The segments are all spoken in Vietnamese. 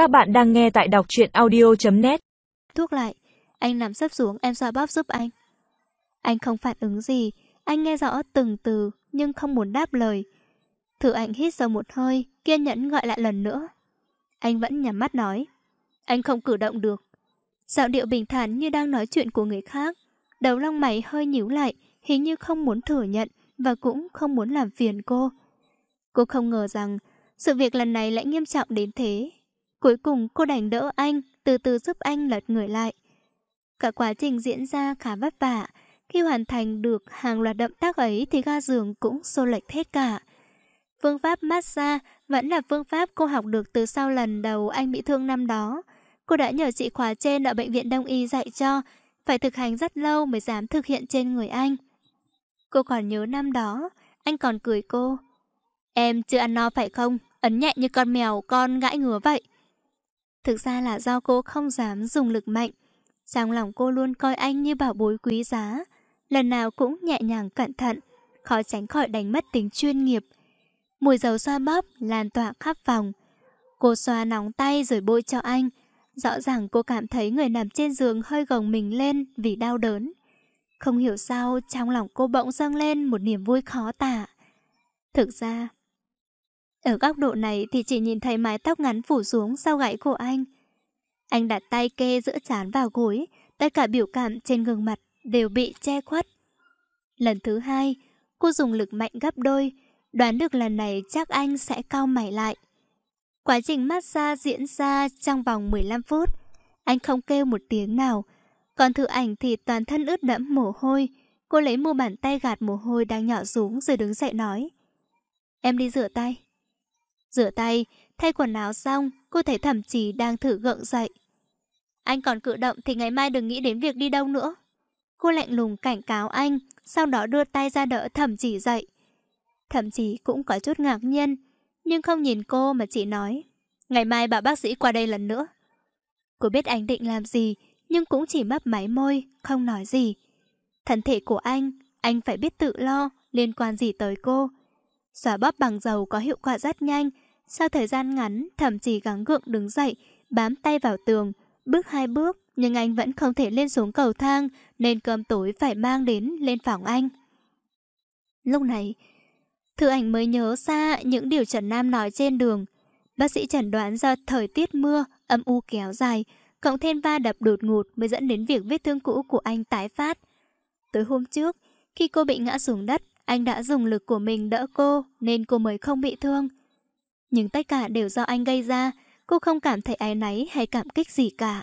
Các bạn đang nghe tại đọc truyện audio.net Thuốc lại, anh nằm sấp xuống em xoa bóp giúp anh. Anh không phản ứng gì, anh nghe rõ từng từ nhưng không muốn đáp lời. Thử anh hít sâu một hơi, kiên nhẫn gọi lại lần nữa. Anh vẫn nhắm mắt nói. Anh không cử động được. Giọng điệu bình thản như đang nói chuyện của người khác. Đầu lông mày hơi nhíu lại, hình như không muốn thừa nhận và cũng không muốn làm phiền cô. Cô không ngờ rằng sự việc lần này lại nghiêm trọng đến thế. Cuối cùng cô đành đỡ anh, từ từ giúp anh lật người lại. Cả quá trình diễn ra khá vất vả. Khi hoàn thành được hàng loạt động tác ấy thì ga giường cũng xô lệch hết cả. Phương pháp massage vẫn là phương pháp cô học được từ sau lần đầu anh bị thương năm đó. Cô đã nhờ chị khóa trên ở bệnh viện Đông Y dạy cho, phải thực hành rất lâu mới dám thực hiện trên người anh. Cô còn nhớ năm đó, anh còn cười cô. Em chưa ăn no phải không? Ấn nhẹ như con mèo con gãi ngứa vậy. Thực ra là do cô không dám dùng lực mạnh. Trong lòng cô luôn coi anh như bảo bối quý giá. Lần nào cũng nhẹ nhàng cẩn thận, khó tránh khỏi đánh mất tính chuyên nghiệp. Mùi dầu xoa bóp lan tỏa khắp phòng. Cô xoa nóng tay rồi bôi cho anh. Rõ ràng cô cảm thấy người nằm trên giường hơi gồng mình lên vì đau đớn. Không hiểu sao trong lòng cô bỗng dâng lên một niềm vui khó tả. Thực ra, ở góc độ này thì chỉ nhìn thấy mái tóc ngắn phủ xuống sau gãy của anh. Anh đặt tay kê giữa chán vào gối, tất cả biểu cảm trên gương mặt đều bị che khuất. Lần thứ hai, cô dùng lực mạnh gấp đôi, đoán được lần này chắc anh sẽ cau mày lại. Quá trình massage diễn ra trong vòng 15 phút, anh không kêu một tiếng nào, còn thử ảnh thì toàn thân ướt đẫm mồ hôi. Cô lấy mu bàn tay gạt mồ hôi đang nhỏ xuống rồi đứng dậy nói. Em đi rửa tay. Rửa tay, thay quần áo xong, cô thấy thậm chí đang thử gượng dậy. Anh còn cử động thì ngày mai đừng nghĩ đến việc đi đâu nữa. Cô lạnh lùng cảnh cáo anh, sau đó đưa tay ra đỡ thẩm chỉ dậy. Thậm chí cũng có chút ngạc nhiên, nhưng không nhìn cô mà chỉ nói. Ngày mai bảo bác sĩ qua đây lần nữa. Cô biết anh định làm gì, nhưng cũng chỉ mấp máy môi, không nói gì. Thân thể của anh, anh phải biết tự lo, liên quan gì tới cô. Xóa bóp bằng dầu có hiệu quả rất nhanh. Sau thời gian ngắn, thậm chí gắng gượng đứng dậy, bám tay vào tường, bước hai bước, nhưng anh vẫn không thể lên xuống cầu thang, nên cơm tối phải mang đến lên phòng anh. Lúc này, Thư ảnh mới nhớ ra những điều Trần Nam nói trên đường. Bác sĩ chẩn đoán do thời tiết mưa, âm u kéo dài, cộng thêm va đập đột ngột mới dẫn đến việc vết thương cũ của anh tái phát. Tới hôm trước, khi cô bị ngã xuống đất, anh đã dùng lực của mình đỡ cô nên cô mới không bị thương. Nhưng tất cả đều do anh gây ra, cô không cảm thấy áy náy hay cảm kích gì cả.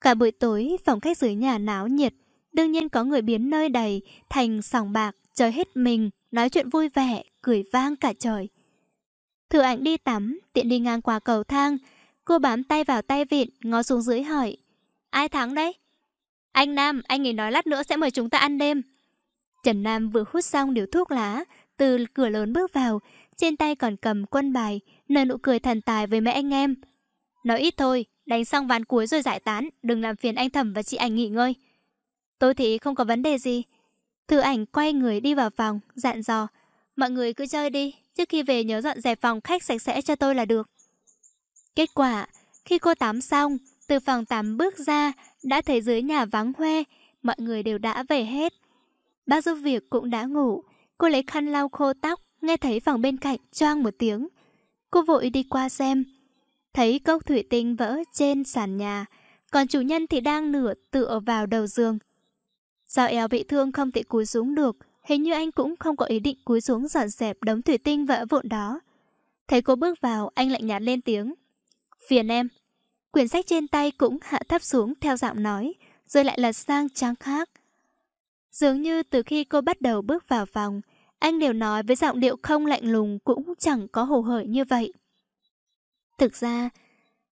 Cả buổi tối, phòng khách dưới nhà náo nhiệt, đương nhiên có người biến nơi đầy thành sòng bạc, chơi hết mình, nói chuyện vui vẻ, cười vang cả trời. Thừa ảnh đi tắm, tiện đi ngang qua cầu thang, cô bám tay vào tay vịn, ngó xuống dưới hỏi. Ai thắng đấy? Anh Nam, anh ấy nói lát nữa sẽ mời chúng ta ăn đêm. Trần Nam vừa hút xong điếu thuốc lá, từ cửa lớn bước vào, trên tay còn cầm quân bài, nở nụ cười thần tài với mẹ anh em. Nói ít thôi, đánh xong ván cuối rồi giải tán, đừng làm phiền anh thẩm và chị ảnh nghỉ ngơi. Tôi thì không có vấn đề gì. Thư ảnh quay người đi vào phòng, dặn dò. Mọi người cứ chơi đi, trước khi về nhớ dọn dẹp phòng khách sạch sẽ cho tôi là được. Kết quả, khi cô tắm xong, từ phòng tắm bước ra, đã thấy dưới nhà vắng hoe, mọi người đều đã về hết. Bác giúp việc cũng đã ngủ. Cô lấy khăn lau khô tóc, nghe thấy phòng bên cạnh choang một tiếng. Cô vội đi qua xem. Thấy cốc thủy tinh vỡ trên sàn nhà, còn chủ nhân thì đang nửa tựa vào đầu giường. Do eo bị thương không thể cúi xuống được, hình như anh cũng không có ý định cúi xuống dọn dẹp đống thủy tinh vỡ vụn đó. Thấy cô bước vào, anh lạnh nhạt lên tiếng. Phiền em. Quyển sách trên tay cũng hạ thấp xuống theo giọng nói, rồi lại lật sang trang khác. Dường như từ khi cô bắt đầu bước vào phòng, anh đều nói với giọng điệu không lạnh lùng cũng chẳng có hồ hởi như vậy. Thực ra,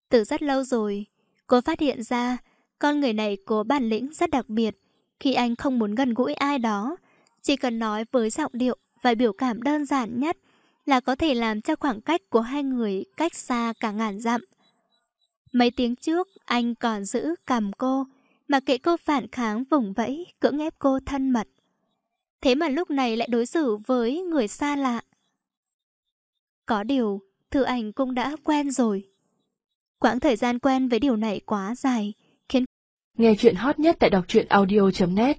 từ rất lâu rồi, cô phát hiện ra con người này có bản lĩnh rất đặc biệt. Khi anh không muốn gần gũi ai đó, chỉ cần nói với giọng điệu và biểu cảm đơn giản nhất là có thể làm cho khoảng cách của hai người cách xa cả ngàn dặm. Mấy tiếng trước, anh còn giữ cầm cô, mà kệ cô phản kháng vùng vẫy, cưỡng ép cô thân mật. Thế mà lúc này lại đối xử với người xa lạ. Có điều, Thư Ảnh cũng đã quen rồi. Quãng thời gian quen với điều này quá dài, khiến Nghe chuyện hot nhất tại đọc truyện audio.net